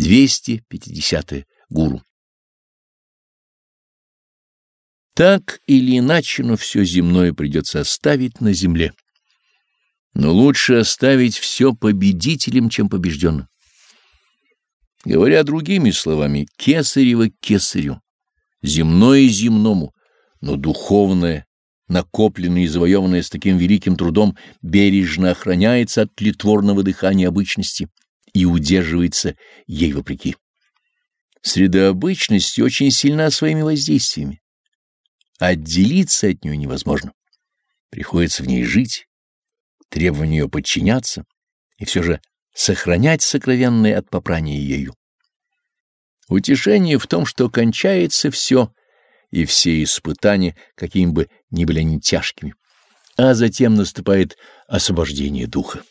250. -е. Гуру. Так или иначе, но все земное придется оставить на земле. Но лучше оставить все победителем, чем побежденным. Говоря другими словами, кесарево кесарю, земное земному, но духовное, накопленное и завоеванное с таким великим трудом, бережно охраняется от тлетворного дыхания обычности и удерживается ей вопреки. Среда обычности очень сильна своими воздействиями. Отделиться от нее невозможно. Приходится в ней жить, требованию ее подчиняться и все же сохранять сокровенное от попрания ею. Утешение в том, что кончается все, и все испытания, какими бы ни были они тяжкими, а затем наступает освобождение духа.